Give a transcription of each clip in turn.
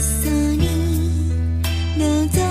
そに覗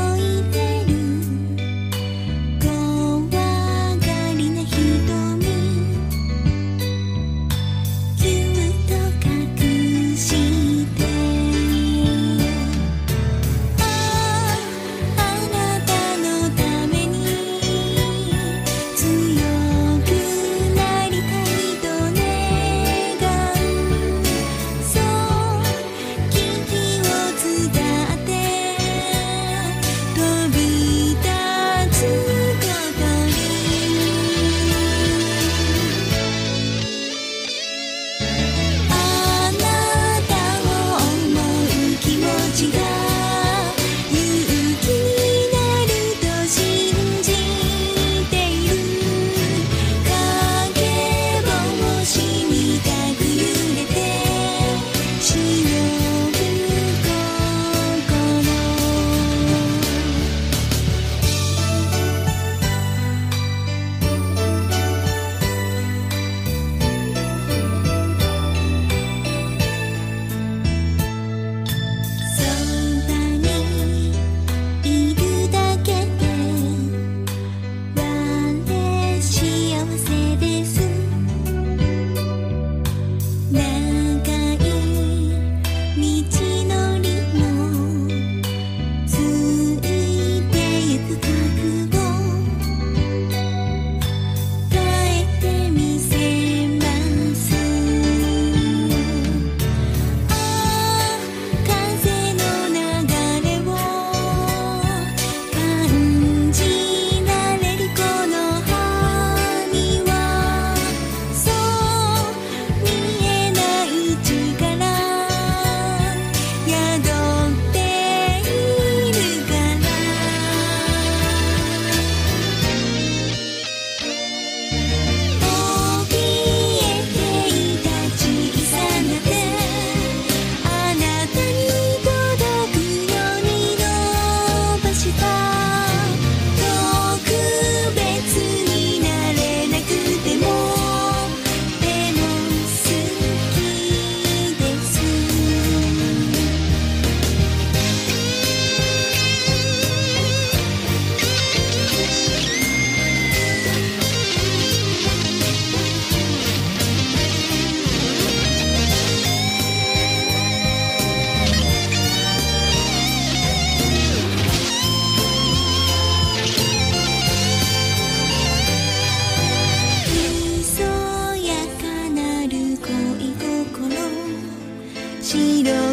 白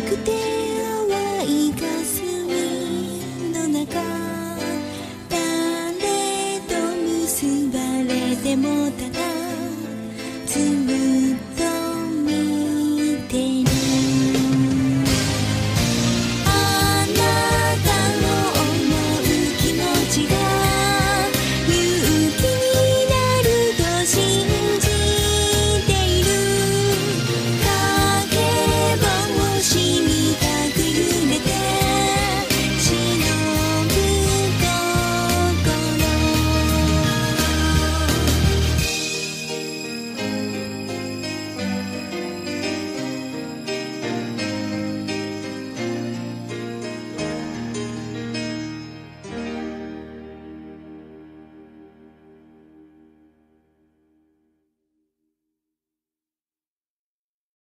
くて淡い霞の中誰と結ばれてもただつぶ